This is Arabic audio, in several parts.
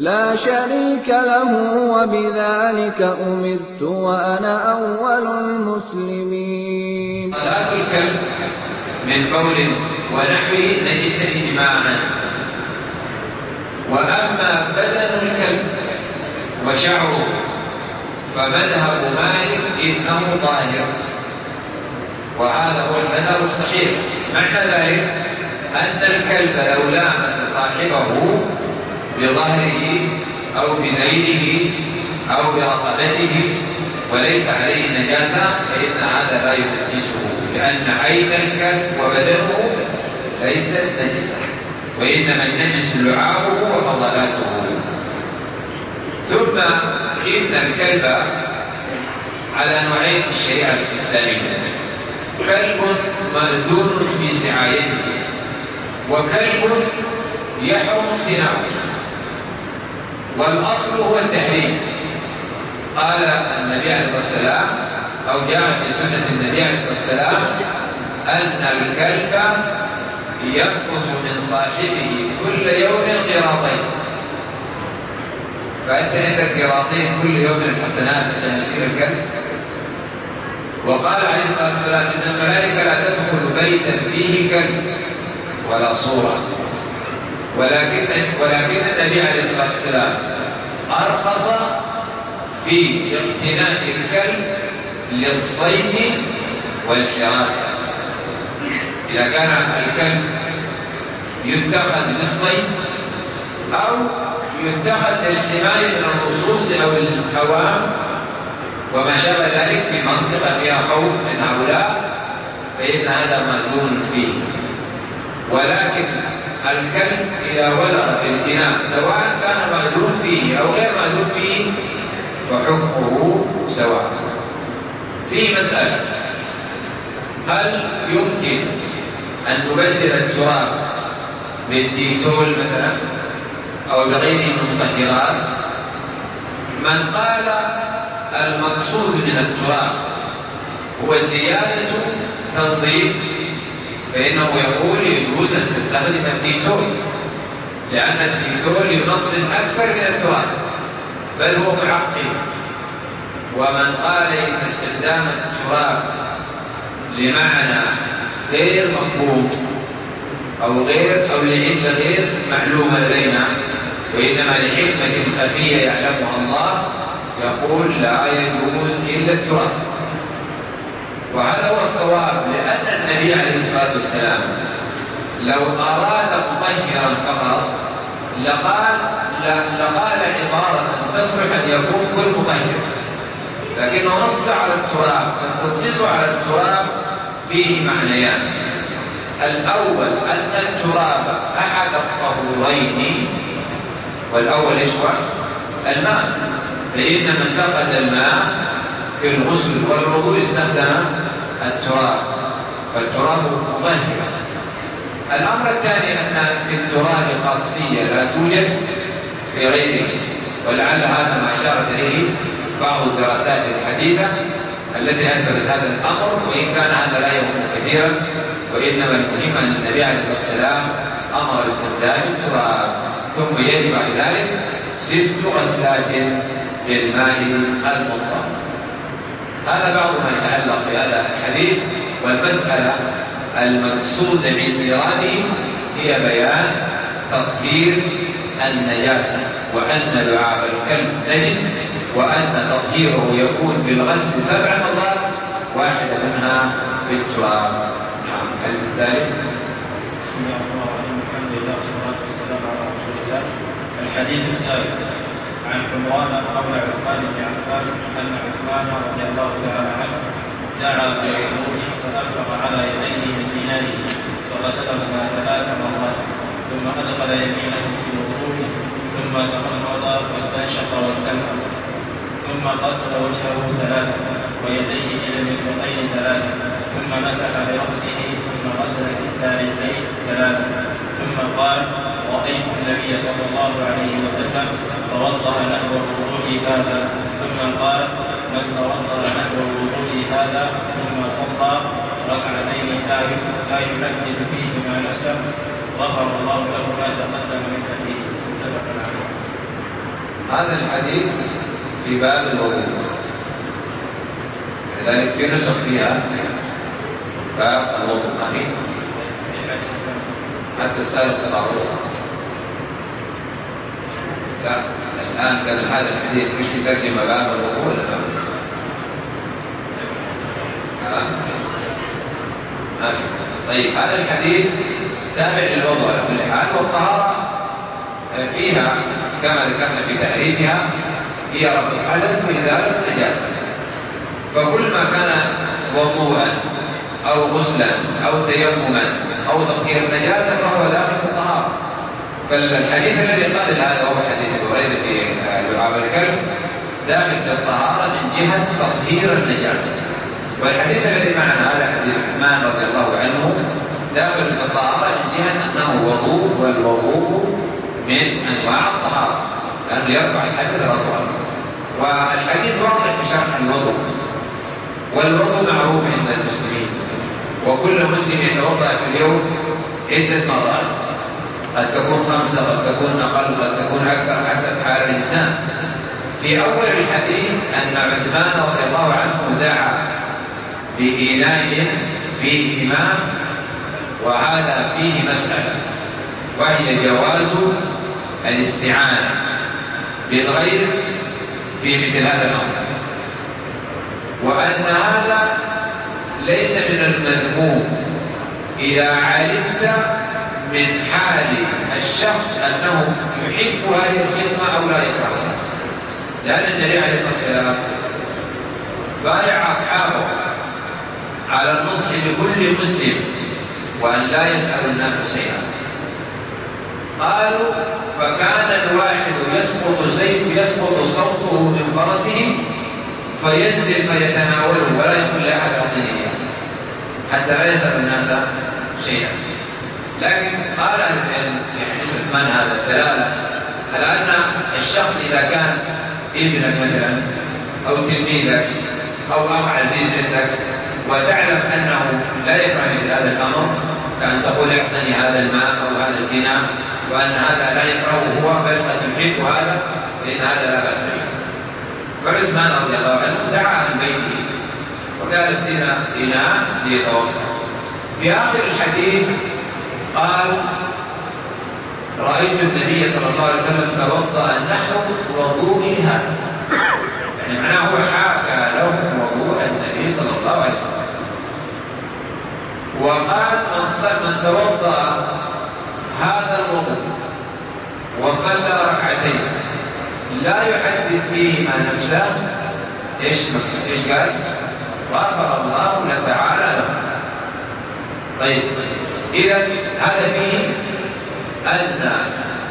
لَا شَرِيكَ لَهُ ۖ وَبِذَٰلِكَ أُمِرْتُ وَأَنَا أَوَّلُ الْمُسْلِمِينَ. صلاة الكلب من بول ونحوه نجس إجماعا. وأما بدن الكلب وشعره فمذهب مالك إنه طاهر. وهذا هو المذهب الصحيح. معنى ذلك أن الكلب لو لامس صاحبه بظهره أو بذيله أو برقبته وليس عليه نجاسة فإن هذا لا ينجسه لأن عين الكلب وبدنه ليست نجسة وإنما النجس لعابه وفضلاته. ثم إن الكلب على نوعين في الشريعة الإسلامية كلب مأذون في سعايته وكلب يحرم اقتناؤه والأصل هو التحريم. قال النبي عليه الصلاة والسلام أو جاء في سنة النبي عليه الصلاة والسلام أن الكلب ينقص من صاحبه كل يوم قراطين. فأنت عندك قراطين كل يوم الحسنات عشان يصير الكلب؟ وقال عليه الصلاة والسلام إن الملائكة لا تدخل بيتا فيه كلب ولا صورة. ولكن ولكن النبي عليه الصلاة والسلام أرخص في اقتناء الكلب للصيد والحراسة إذا كان الكلب يتخذ للصيد أو يتخذ للحماية من اللصوص أو الهوام وما شابه ذلك في منطقة فيها خوف من هؤلاء فإن هذا مأذون فيه. ولكن الكلب إذا ولغ في الإناء سواء كان مأذون فيه أو غير مأذون فيه فحكمه سواء. في مسألة هل يمكن أن نبدل التراب بالديتول مثلا أو بغيره من المطهرات من قال المقصود من التراب هو زيادة تنظيف فإنه يقول يجوز أن تستخدم الديتول لأن الديتول ينظف أكثر من التراب بل هو معقم ومن قال إن استخدام التراب لمعنى غير مفهوم أو غير أو لعلة غير معلومة لدينا وإنما لحكمة خفية يعلمها الله يقول لا يجوز إلا التراب. وهذا هو الصواب لأن النبي عليه الصلاة والسلام لو أراد مطهرا فقط لقال لقال عبارة تصلح أن يكون كل مطهر لكنه نص على التراب فالتنصيص على التراب فيه معنيان الأول أن التراب أحد الطهورين والأول إيش هو؟ الماء فإن من فقد الماء في الغسل والوضوء استخدم التراب. فالتراب مطهر. الأمر الثاني أن في التراب خاصية لا توجد في غيره ولعل هذا ما أشارت إليه بعض الدراسات الحديثة التي أثبتت هذا الأمر وإن كان هذا لا يهم كثيرا وإنما المهم أن النبي عليه الصلاة والسلام أمر باستخدام التراب ثم يجب بعد ذلك ست غسلات للماء المطلق هذا بعض ما يتعلق في هذا الحديث والمسألة المقصودة من إيراده هي بيان تطهير النجاسة وأن لعاب الكلب نجس وأن تطهيره يكون بالغسل سبع مرات واحدة منها بالتراب. نعم هل ذلك؟ بسم الله الرحمن الرحيم الحمد لله والصلاة والسلام على رسول الله. الحديث السادس. عن عمران مولى عثمان بن عفان أن عثمان رضي الله تعالى عنه دعا بالوضوء فأنفق على يديه من ديناره فغسلهما ثلاث مرات ثم أدخل يمينه في وضوءه ثم تمضمض واستنشق واستنفر ثم غسل وجهه ثلاثا ويديه إلى المرفقين ثلاثا ثم مسح برأسه ثم غسل الكتابين ثلاثا ثم قال رأيت النبي صلى الله عليه وسلم توضا نحو الوضوء هذا ثم قال من توضا نحو الوضوء هذا ثم صلى ركعتين لا يحدث فيهما نفسه غفر الله له ما تقدم من حديث. متفق عليه. هذا الحديث في باب الوضوء. لذلك في نسخ فيها باب الوضوء. ما حتى السالف تبع لا الآن قبل هذا الحديث مش ترجمة باب الوضوء ولا لا؟ طيب هذا الحديث تابع للوضوء على كل حال والطهارة فيها كما ذكرنا في تعريفها هي رفع الحدث وإزالة النجاسة فكل ما كان وضوءا أو غسلا أو تيمما أو تطهير النجاسة فهو داخل فالحديث الذي قبل هذا وهو حديث هريره في لعاب الكلب داخل في الطهارة من جهة تطهير النجاسة. والحديث الذي معنا هذا حديث عثمان رضي الله عنه داخل في الطهارة من جهة أنه وضوء والوضوء من أنواع الطهارة لأنه يرفع الحدث الاصغر والحديث واضح في شرح الوضوء. والوضوء معروف عند المسلمين. وكل مسلم يتوضأ في اليوم عدة مرات. قد تكون خمسة قد تكون أقل قد تكون أكثر حسب حال الإنسان. في أول الحديث أن عثمان رضي الله عنه دعا بإناء فيه إمام وهذا فيه مسألة وهي جواز الاستعانة بالغير في مثل هذا الأمر وأن هذا ليس من المذموم. إذا علمت من حال الشخص أنه يحب هذه الخدمة أو لا يكرهها لأن النبي عليه الصلاة والسلام بايع أصحابه على النصح لكل مسلم وأن لا يسأل الناس شيئا. قالوا فكان الواحد يسقط سيف يسقط صوته من فرسه فينزل فيتناوله ولا يقول لأحد أعطني حتى لا يسأل الناس شيئا. لكن قال حديث عثمان هذا الدلاله على أن الشخص إذا كان ابنك مثلا أو تلميذك أو أخ عزيز عندك وتعلم أنه لا يفعل مثل هذا الأمر كأن تقول اعطني هذا الماء أو هذا الغنى وأن هذا لا يكرهه هو بل قد يحب هذا لأن هذا لا بأس به. فعثمان رضي الله عنه دعا أهل بيته وكانت بنا إناء ليتوضأ. في آخر الحديث قال رأيت النبي صلى الله عليه وسلم توضأ نحو وضوء هذا يعني معناه هو حاكى له وضوء النبي صلى الله عليه وسلم. وقال من من توضأ هذا الوضوء وصلى ركعتين. لا يحدث فيهما نفسه إيش إيش قال؟ غفر الله تعالى له. طيب اذا هذا فيه ان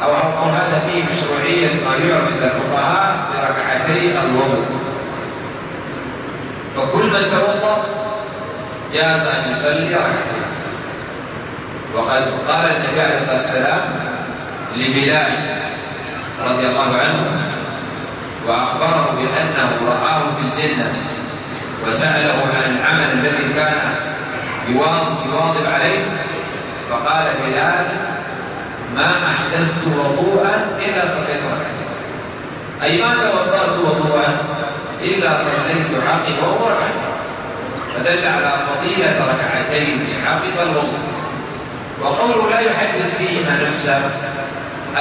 أو أو هذا فيه مشروعية ما يعرف عند الفقهاء بركعتي الوضوء. فكل من توضأ جاز أن يصلي ركعتين. وقد قال النبي عليه الصلاة والسلام لبلال رضي الله عنه وأخبره بأنه رآه في الجنة وسأله عن العمل الذي كان يواظب عليه فقال بلال ما أحدثت وضوءا إلا صليت ركعتين. أي ما توضأت وضوءا إلا صليت عقبه ركعتين. فدل على فضيلة ركعتين عقب الوضوء. وقوله لا يحدث فيهما نفسه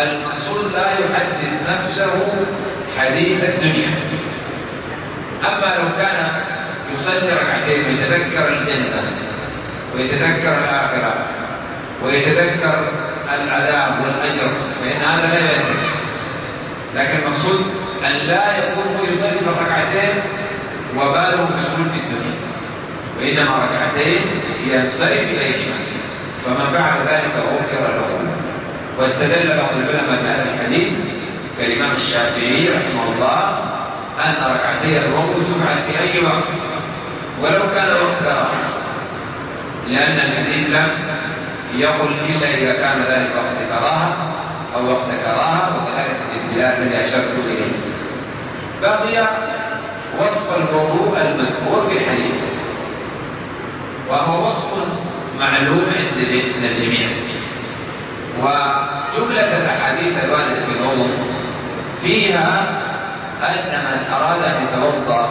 المقصود لا يحدث نفسه حديث الدنيا. أما لو كان يصلي ركعتين ويتذكر الجنة ويتذكر الآخرة ويتذكر العذاب والأجر. فإن هذا لا يلزم لكن المقصود أن لا يكون يصلي في الركعتين وباله مشغول في الدنيا. وإنما ركعتين ينصرف إليهما. فمن فعل ذلك غفر له. واستدل بعض العلماء بهذا الحديث كالإمام الشافعي رحمه الله أن ركعتي الوضوء تفعل في أي وقت. ولو كان وقت لأن الحديث لم يقل إلا إذا كان ذلك وقت كراهة أو وقت كراهة وكذلك بلال الذي أشرت إليه. بقي وصف الوضوء المذكور في الحديث. وهو وصف معلوم عند الجميع. وجملة الأحاديث الواردة في الوضوء فيها أن من أراد أن يتوضأ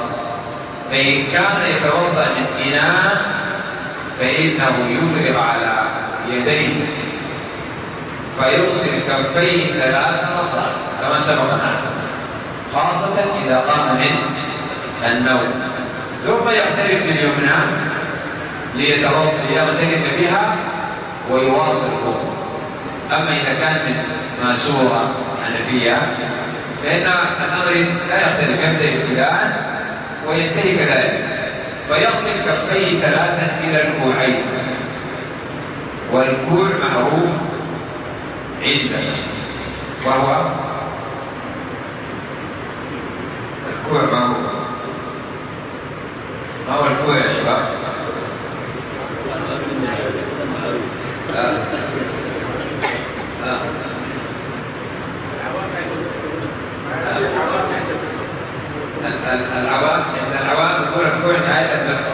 فإن كان يتوضأ من إناء فإنه يفرغ على يديه فيغسل كفيه ثلاث مرات. كما سبق خاصة إذا قام من النوم. ثم يقترب باليمنى ليغترف بها ويواصل أما إذا كان من ماسورة حنفية فإن الأمر لا يختلف. يبدأ ابتداء وينتهي كذلك. فيغسل كفيه ثلاثا إلى الكوعين. والكوع معروف عندنا وهو الكوع هو ما هو الكوع يا شباب؟ آه. العوام ان العوام يقول الكوع نهايه النفق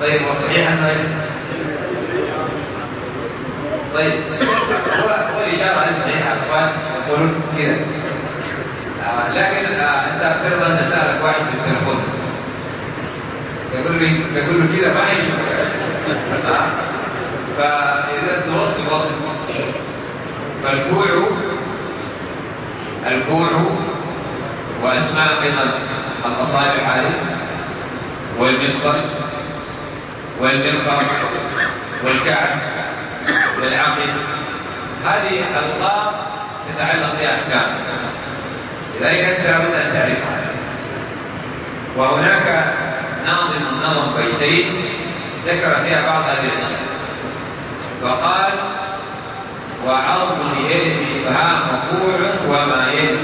طيب وصحيح أنه طيب. هو هو الاشاره صحيحه اخوان يقولون كذا آه لكن آه أنت افترض أن سالك واحد بالتليفون. يقول لي يقول له كذا ما يجوز آه فإذا توصل وصل فالكوع الكوع وأسماء أيضا الاصابع هذه والمفصل والمرفق والكعب. والعقل هذه الألقاب تتعلق بأحكام. لذلك أنت لابد أن تعرفها وهناك ناظم نظم بيتين ذكر فيها بعض هذه الأشياء. فقال وعظم اليد إبهام كوع وما يد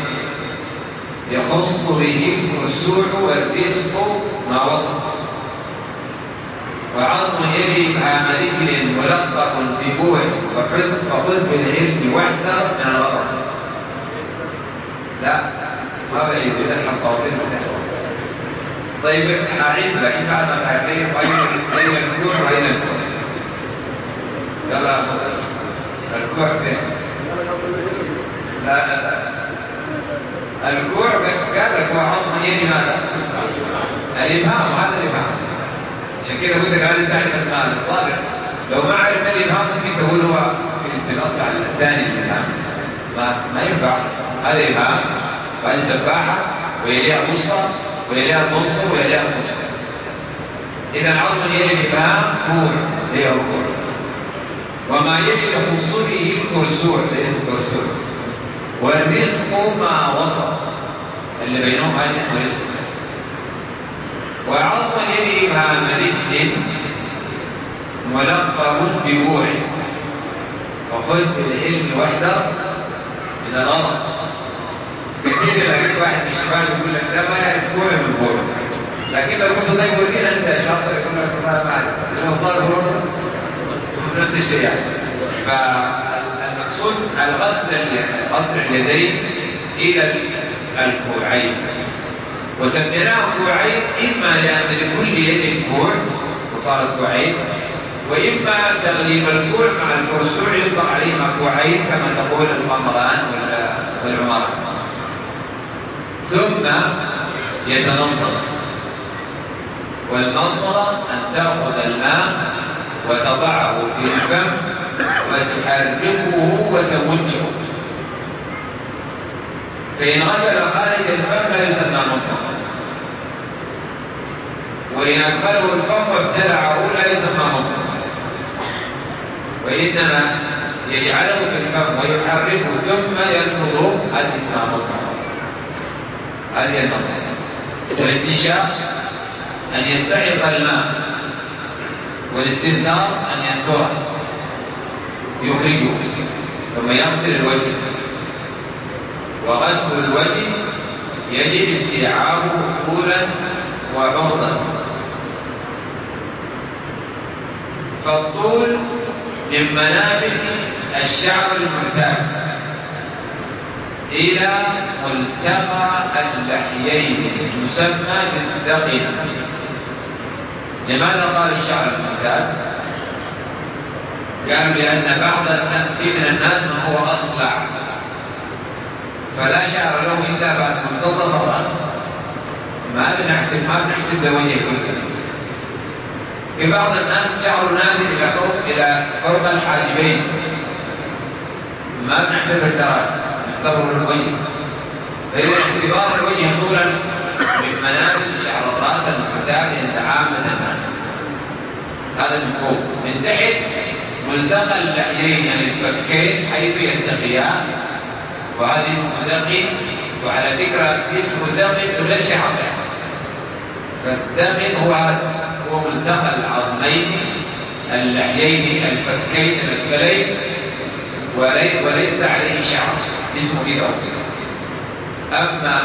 يخص به الكسوع والرزق ما وصف. وعظم يد هام رجل ملقح ببوع فخذ بالعلم واحذر من الغضب. لا ما بعيد الحق طيب اعيد لكن بعد ما تعرفين اين الكوع واين الكوع. يلا الكوع فين؟ لا لا لا. الكوع قال لك هو عظم يد ماذا؟ الابهام هذا الابهام عشان كده لك لازم تعرف أسماء الصالح. لو ما عرفت الابهام ممكن تقول هو في, الاصل على الثاني الابهام ما ما ينفع. هذا ابهام بعدين سباحه ويليها بسطه ويليها تنصر ويليها تنصر إذا عظم يلي الابهام كوع هي ركوع. وما يلي يخص به الكرسوع زي الكرسوع والرزق ما وسط. اللي بينهم هذا اسمه رزق. وعظم اليد إبهام رجل ملقب ببوع وخذ بالعلم واحذر من الغضب كثير لقيت واحد من الشباب يقول لك ده ما يعرف بوع من بوع لكن لو كنت طيب ورينا أنت شاطر يقول لك ما ما أعرف. صار نفس الشيء يعني. فالمقصود الغسل غسل اليدين إلى الكوعين. وسميناه كوعين إما لأن لكل يد كوع وصارت كوعين وإما تغليب الكوع مع الكرسوع يطلق عليهما كوعين كما تقول القمران والعمران ثم يتنظر والمنظر أن تأخذ الماء وتضعه في الفم وتحركه وتوجهه. فإن غسل خارج الفم لا يسمى مطلقا وإن أدخله الفم وابتلعه لا يسمى وإنما يجعله في الفم ويحركه ثم يلفظه اسمها مطلقا هذه المطلقة والاستنشاق أن يستعص الماء. والاستنثار أن ينثره. يخرجه. ثم يغسل الوجه. وغسل الوجه يجب استيعابه طولا وعرضا. فالطول من منابت الشعر المعتاد إلى ملتقى اللحيين يسمى بالدقن لماذا قال الشعر المعتاد؟ قالوا لأن بعض في من الناس من هو أصلع. فلا شعر له إلا بعد منتصف الرأس. ما بنحسب ما بنحسب بوجه كله. في بعض الناس شعر نازل إلى فوق إلى فوق الحاجبين. ما بنعتبر الدراس نعتبر الوجه. فإذا اعتبار الوجه طولا من منابت شعر الرأس المعتاد عند عامة الناس. هذا من فوق. من تحت ملتقى اللحيين يعني الفكين حيث يلتقيان وهذا اسمه دقي وعلى فكرة اسمه دقي ولا شعر فالدقن هو هو ملتقى العظمين اللحيين الفكين الأسفلين وليس عليه شعر اسمه كذا أما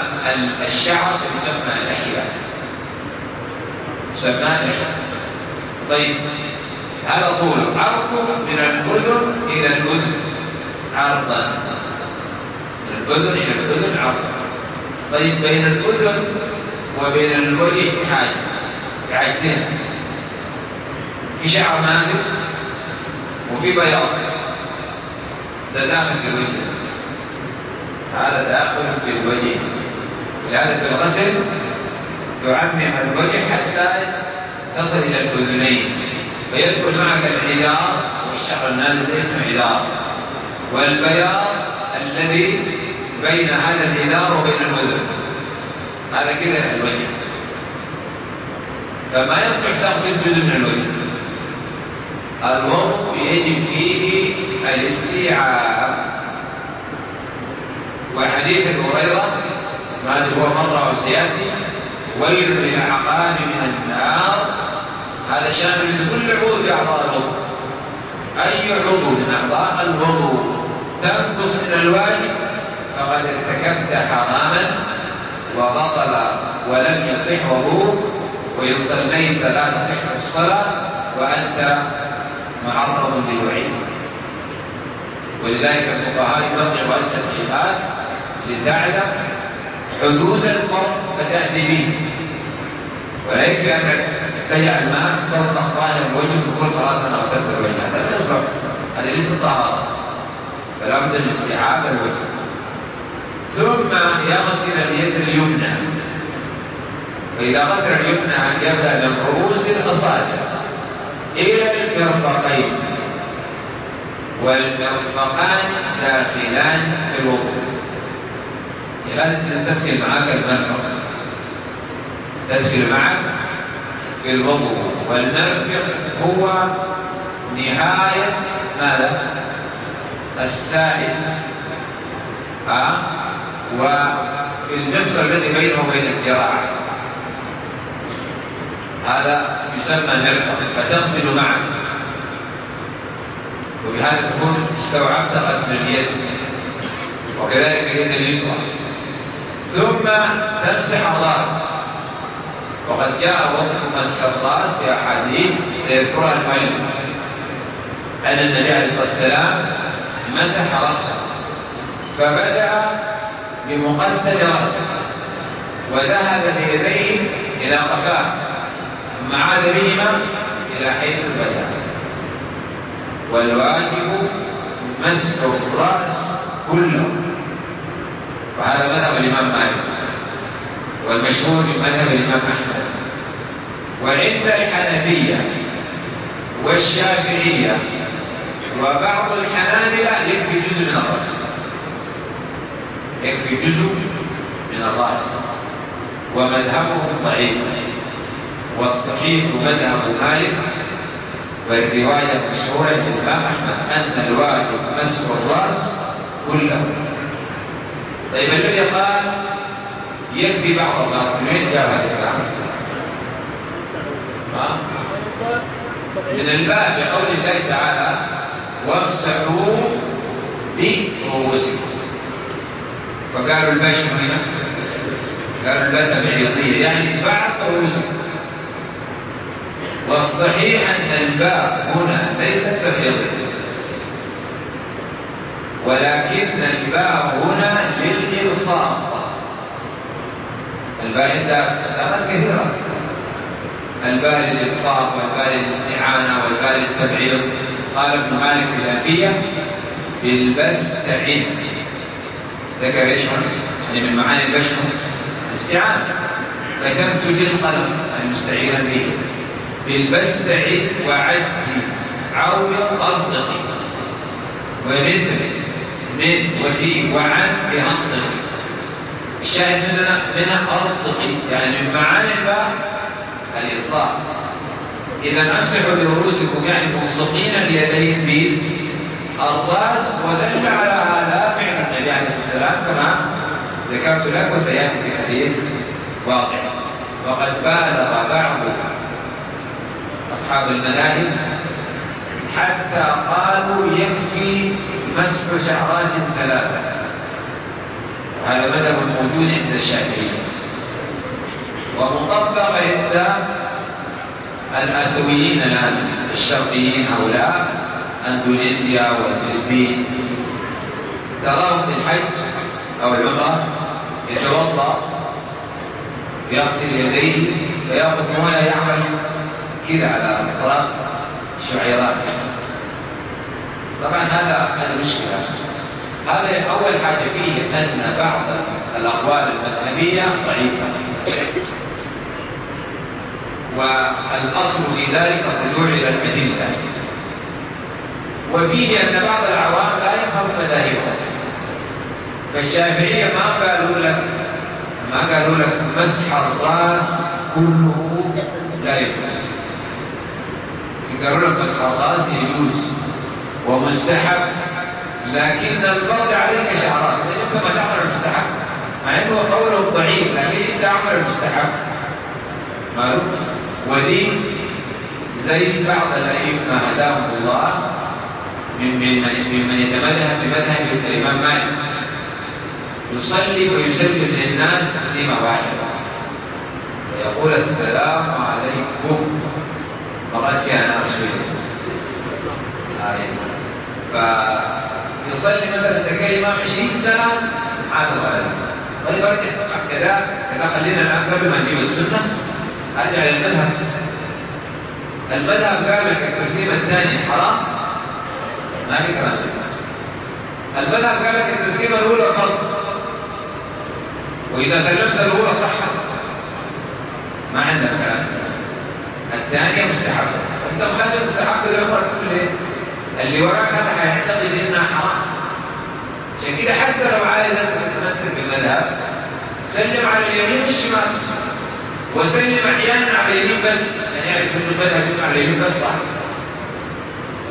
الشعر يسمى لحية. يسمى لحية. طيب هذا طول عرضه من الأذن إلى الأذن؟ عرضا. من الأذن إلى الأذن عرضا. طيب بين الأذن وبين الوجه حاجة. حاجتين في شعر نازل وفي بياض. ده داخل في الوجه. هذا داخل في الوجه. لهذا في الغسل تعمم الوجه حتى تصل إلى الأذنين. فيدخل معك العذار والشعر النازل اسمه عذار. والبياض الذي بين هذا العذار وبين الأذن هذا كذا الوجه. فما يصلح تغسل جزء من الوجه. الوضوء يجب فيه الاستيعاب. وحديث أبي هريرة ما هو مرة وسياتي ويل للعقاب من النار. هذا شامل لكل عضو في أعضاء الوضوء. أي عضو من أعضاء الوضوء. تنقص من الواجب فقد ارتكبت حراما وبطل ولم يصح وضوء وإن صليت لا تصح الصلاة وأنت معرض للوعيد. ولذلك الفقهاء يوقعوا التدقيقات لتعلم حدود الفرض فتأتي به. ولا يكفي أنك تجعل الماء تطبخ ظاهر الوجه وتقول خلاص أنا غسلت الوجه. هذا لا يصلح هذا ليس الطهارة فلا بد من استيعاب الوجه. ثم يغسل اليد اليمنى. فإذا غسل اليمنى يبدأ من رؤوس الأصابع إلى المرفقين والمرفقان داخلان في الوضوء لازم تدخل معك المرفق تدخل معك في الوضوء والمرفق هو نهاية ماذا؟ السائل ها؟ وفي المفصل الذي بينه وبين الذراع هذا يسمى مرفق فتغسل معك وبهذا تكون استوعبت غسل اليد. وكذلك اليد اليسرى. ثم تمسح الراس. وقد جاء وصف مسح الراس في أحاديث سيذكرها المؤلف. أن النبي عليه الصلاة والسلام مسح رأسه. فبدأ بمقدم رأسه. وذهب بيديه إلى قفاه. ثم عاد بهما إلى حيث بدا والواجب مسح الرأس كله. وهذا مذهب الإمام مالك والمشهور مذهب الإمام أحمد. وعند الحنفية والشافعية وبعض الحنابلة يكفي جزء من الرأس. يكفي جزء من الرأس. ومذهبهم ضعيف. والصحيح مذهب مالك والرواية المشهورة للإمام أحمد أن الواجب مسح الرأس كله. طيب الذي قال يكفي بعض الناس من وين جاء هذا الكلام؟ من الباب بقول الله تعالى وامسحوا برؤوسكم فقالوا البشر هنا؟ قالوا تبعيضية يعني بعض رؤوسك والصحيح أن الباء هنا ليست تبعيضية ولكن الباء هنا للإلصاق الباء عندها استخدامات كثيرة الباء للإلصاق والباء للاستعانة والباء للتبعيض. قال ابن مالك في الألفية بالبستعين. ذكر إيش يعني من معاني البشر. الاستعانة. كتبت للقلم المستعين به. بالبستعد وعد عوض أصدقي ومثل من وفي وعن بأنطق. الشاهد منها منها أصدقي يعني من معاني الباء الإنصاف. إذا أمسحوا برؤوسكم يعني ملصقين اليدين بالراس ودل على هذا فعل النبي عليه الصلاة والسلام كما ذكرت لك وسيأتي في حديث واقع. وقد بالغ بعض أصحاب المذاهب حتى قالوا يكفي مسح شعرات ثلاثة. وهذا مذهب موجود عند الشافعية. ومطبق عند الآسيويين الآن الشرقيين هؤلاء أندونيسيا والفلبين. تراهم في الحج أو العمرة يتوضأ يغسل يديه فيأخذ مويه يعمل. كذا على أطراف الشعيرات طبعا هذا هذا مشكلة. هذا أول حاجة فيه أن بعض الأقوال المذهبية ضعيفة. والأصل في ذلك الرجوع إلى الأدلة وفيه أن بعض العوام لا يفهم مذاهبهم. فالشافعية ما قالوا لك ما قالوا لك مسح الرأس كله لا يجوز قالوا لك مسح الراس يجوز ومستحب لكن الفرض عليك شعرات. انت ما تعمل المستحب. مع انه قوله ضعيف لكن انت تعمل المستحب. مالك؟ ودي زي بعض الأئمة هداهم الله من من ممن يتمذهب بمذهب الإمام مالك. يصلي ويسلم للناس تسليمة واحدة. ويقول السلام عليكم. مرات فيها شوية آه فيصلي مثلا تلقى إمام 20 سنة عاد الغلط طيب ارجع كذا كذا خلينا الآن قبل ما نجيب السنة. أرجع للمذهب المذهب. قال لك التسليمه الثانية حرام. ما في كلام. المذهب قال لك التسليمه الأولى فرض. وإذا سلمت الأولى صحت. ما عندنا كلام. الثانية مستحب. أنت مخلي مستحب تقدر تقول ليه؟ اللي وراك هذا حيعتقد انها حرام. عشان كده حتى لو عايز أنت تتمسك بالمذهب سلم على اليمين والشمال. وسلم أحيانا على اليمين بس عشان يعرف ان المذهب يكون على اليمين بس صح.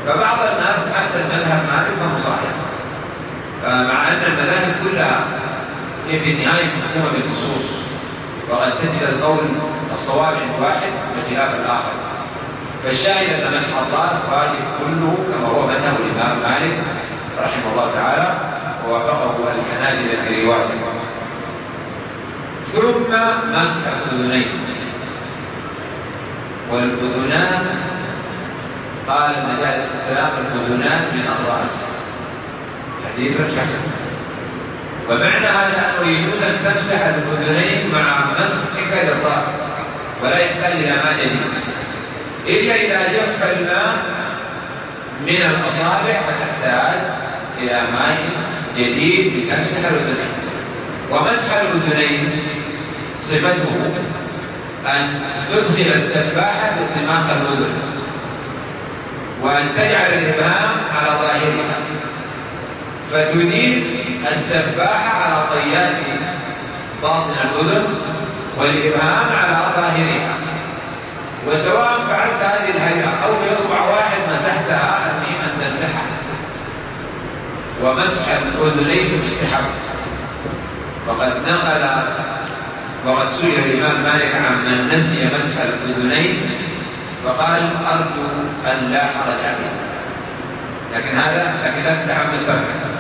فبعض الناس حتى المذهب ما يفهم صحيح. فمع أن المذاهب كلها هي في النهاية محكومه بالنصوص. وقد تجد القول الصواب عند واحد بخلاف الآخر. فالشاهد أن مسح الراس واجب كله كما هو مذهب الإمام مالك رحمه الله تعالى ووافقه الحنابلة في رواية. ثم مسح الاذنين والأذنان قال النبي عليه الصلاه والسلام الأذنان من الرأس. حديث حسن. ومعنى هذا أنه يجوز أن تمسح الاذنين مع مسحك للراس ولا يحتاج إلى ماء جديد. إلا إذا جف الماء من الأصابع فتحتاج إلى ماء جديد لتمسح الأذنين ومسح الأذنين صفته أن تدخل السباحة في صماخ الأذن وأن تجعل الإبهام على ظاهرها فتدير السباحة على طيات باطن الأذن والإبهام على ظاهرها وسواء فعلت هذه الهيئة أو بإصبع واحد مسحتها المهم أن تمسحها. ومسح الأذنين مستحب وقد نقل وقد سئل الإمام مالك عن من نسي مسح الأذنين فقال أرجو أن لا حرج عليه. لكن هذا لكن لا تتحمل تركه.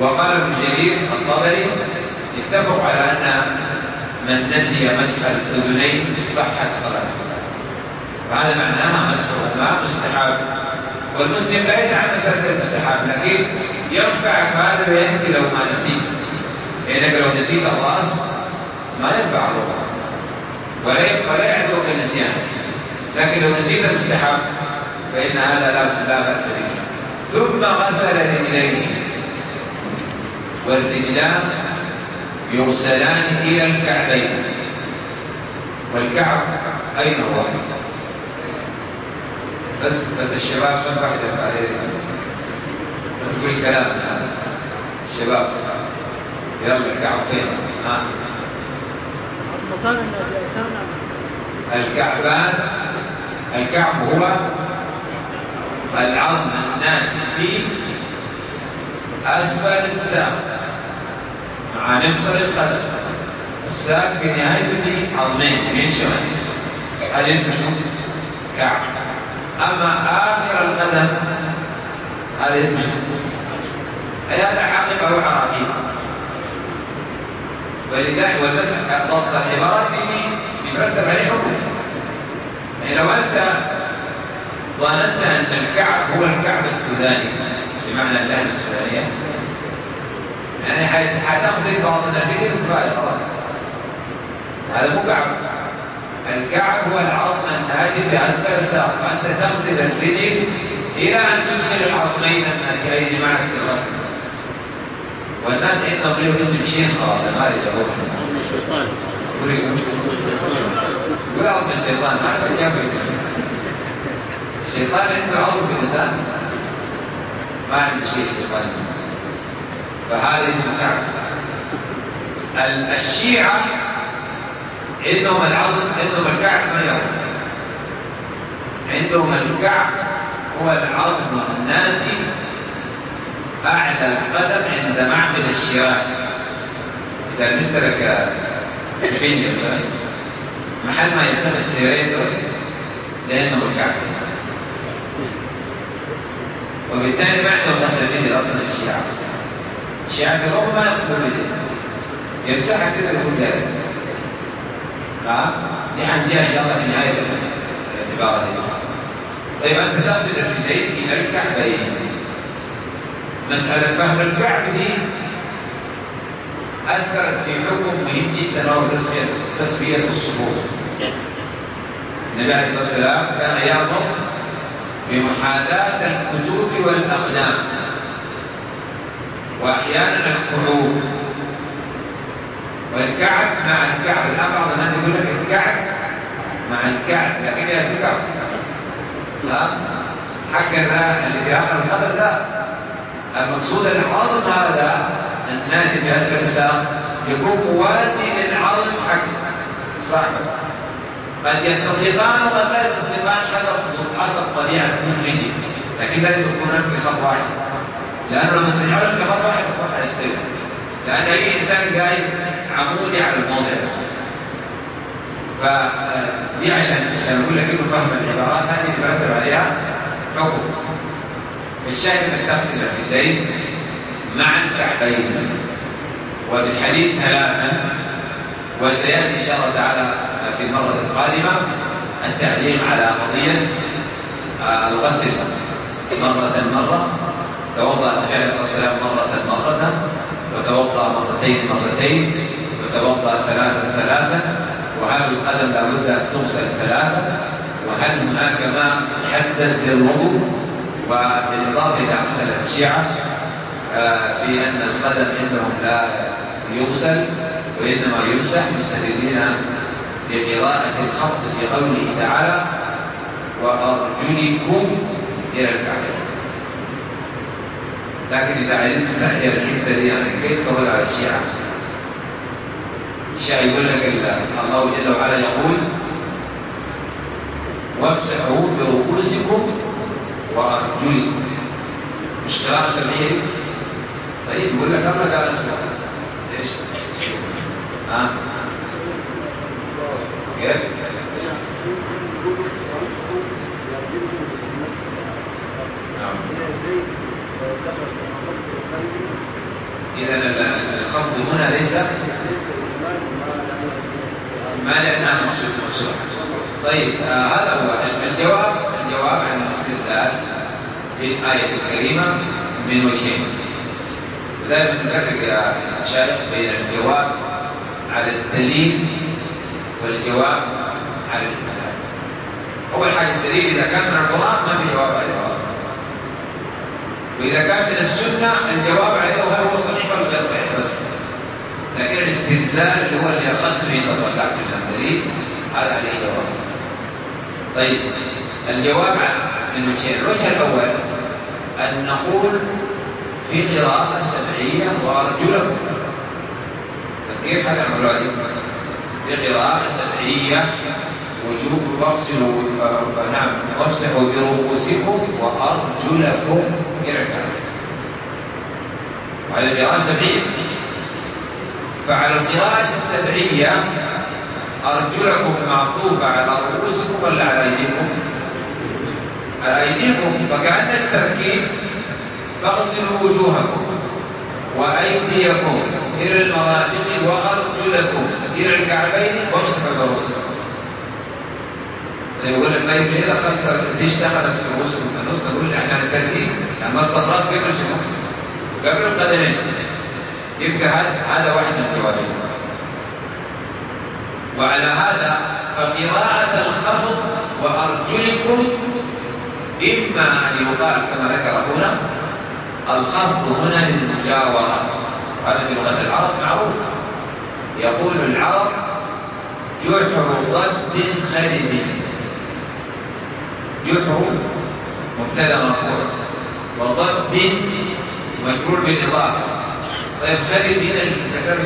وقال ابن جرير الطبري اتفقوا على أن من نسي مسح الأذنين صحت صلاته. وهذا معناها مسح الأذنين مستحب. والمسلم لا يتعمد ترك المستحب لكن يرفع هذا وينفي لو ما نسيت. لأنك لو نسيت الرأس ما ينفع الركوع ولا ولا يعذرك النسيان. لكن لو نسيت المستحب فإن هذا لا لا بأس به. ثم غسل رجليه والرجلان يغسلان إلى الكعبين. والكعب أين هو؟ بس بس الشباب ما بحث عليه بس قول كلام. الشباب يلا الكعب فين؟ ها؟ الكعبان الكعب هو العظم الناتج في أسفل الساق مع مفصل القدم الساق في نهايته في عظمين يمين شمال هذا اسمه شنو؟ كعب. أما آخر القدم هذا اسمه شنو؟ هذا عقب أو عراقيب ولذلك والمسح ضبط العبارات دي يترتب عليه حكم. يعني لو أنت ظننت أن الكعب هو الكعب السوداني بمعنى اللهجة السودانية يعني حتغسل بعض النتيجة وكفاية خلاص هذا مو كعب. الكعب هو العظم الناتي في أسفل الساق. فأنت تغسل الرجل إلى أن تدخل العظمين الناتئين معك في الغسل. والناس عندهم له اسم شيخ خلاص ما ادري هو الشيطان ولا عظم الشيطان ما كيف الشيطان عنده عظم في اللسان ما عنده شيء الشيطان اسمه كعب الشيعة عندهم العظم عندهم الكعب ما يرون. عندهم الكعب هو العظم الناتي أعلى القدم عند معبد الشراك إذا مسترك سفين محل ما يلتقي السيرين لأنه الكعب. وبالتالي ما عندهم غسل الفيديو أصلا الشيعة. الشيعة في الأول ما يغسلوا الفيديو يمسحها كده ذلك. ها؟ دي حنجيها إن شاء الله في نهاية العبارة دي طيب أنت تغسل الرجلين إلى الكعبين مسألة فهم الكعب دي أثرت في حكم مهم جدا وهو تسمية الصفوف. النبي عليه الصلاة والسلام كان يأمر بمحاذاة الكتوف والأقدام. وأحيانا القلوب والكعب مع الكعب الآن بعض الناس يقول لك الكعب مع الكعب لكن يا الكعب لا حق اللي في آخر القدر لا. المقصود العظم هذا الناتج في أسفل الساق يكون موازي للعظم حق صاحب. قد يتصفان وقد لا يتصفان حسب حسب طبيعة كل لكن لازم يكون في خط واحد. لأنه لما تجعلهم في خط واحد صح يستوي لأن أي إنسان قايم عمودي على الموضع. فدي عشان عشان أقول لك إنه فهم العبارات هذه يترتب عليها حكم. الشاهد انك تغسل الرجلين مع الكعبين. وفي الحديث ثلاثا وسيأتي إن شاء الله تعالى في المرة القادمة التعليق على قضية آه، الغسل مرة مرة. توضأ النبي عليه الصلاة والسلام مرة مرة وتوضأ مرتين مرتين وتوضأ ثلاثة ثلاثة وهل القدم لابد أن تغسل ثلاثة؟ وهل هناك ما محدد للوضوء؟ وبالإضافة إلى مسألة الشيعة آه، في أن القدم عندهم لا يغسل وإنما يمسح مستندين بقراءة الخط في قوله تعالى وأرجلكم إلى الكعبين لكن إذا عايزين نستعجل الحتة دي يعني كيف تقول على الشيعة؟ الشيعة يقول لك الله جل وعلا يقول وامسحوا برؤوسكم وأرجلكم مش قراءة سمعية طيب يقول لك أما قال امسح ليش؟ ها؟ كيف؟ نعم ليس ما لأنها مقصود مقصود طيب آه هذا هو الجواب الجواب عن الاستدلال بالآية الكريمة من وجهين. دائما نفرق يا مشايخ بين الجواب على الدليل والجواب على الاستدلال أول حاجة الدليل إذا كان من القرآن ما في جواب عليه أصلا وإذا كان من السنة الجواب عليه هل هو صحيح ولا غير صحيح بس. لكن الاستدلال اللي هو اللي أخذت من الدليل هذا عليه جواب. طيب الجواب من وجهين الوجه الأول أن نقول في قراءة سمعية وأرجلكم كيف هذا المراد؟ في قراءة سمعية وجوب فاغسلوا نعم وامسحوا برؤوسكم وأرجلكم الكعبين وهذه القراءة سبعية فعلى القراءة السبعية أرجلكم معطوفة على رؤوسكم ولا على أيديكم؟ على أيديكم. فكأن التركيب فاغسلوا وجوهكم وأيديكم إلى المرافق وأرجلكم إلى الكعبين وامسحوا برؤوسكم. يقول لك طيب ليه دخلت ليش دخلت في الرؤوس في النص نقول عشان الترتيب. يعني مصدر الراس قبل شنو؟ قبل القدمين. يبقى هذا واحد من الجوابين وعلى هذا فقراءة الخفض وأرجلكم إما أن يقال كما ذكر هنا الخفض هنا للمجاورة. هذا في لغة العرب معروف. يقول العرب جحر ضد خلد جحر مبتدأ مرفوع وضب مجرور بالإضافة. طيب خلي هنا الكسر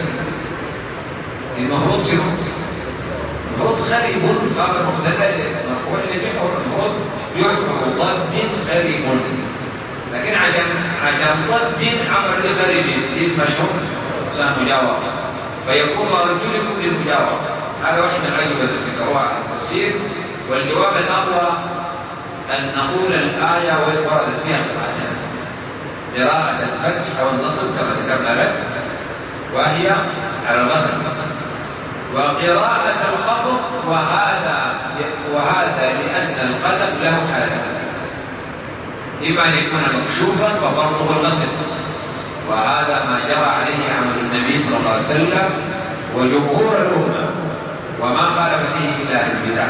المفروض شنو؟ المفروض خرب خبر مبتدأ مرفوع لجحر المفروض جحر ضب خرب لكن عشان عشان ضب عمل لخرب دي اسمها شنو؟ اسمها مجاوره فيكون ارجلكم للمجاوره هذا واحد من الاجوبه اللي ذكروها التفسير. والجواب الاقوى أن نقول الآية وردت فيها قراءتان قراءة الفتح أو النصب كما ذكرنا لك وهي على الغسل. وقراءة الخفض وهذا وهذا لأن القدم له حالات إما أن يكون مكشوفا ففرضه الغسل. وهذا ما جرى عليه عمل النبي صلى الله عليه وسلم وجمهور الأمة. وما خالف فيه إلا البدع.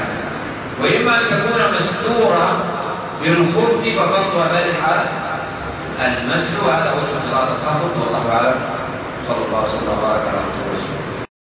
وإما أن تكون مستورة بالخف ففرض هذه الحال. المسح هذا وجه قراءة الخفض والله أعلم. صلى الله وسلم وبارك على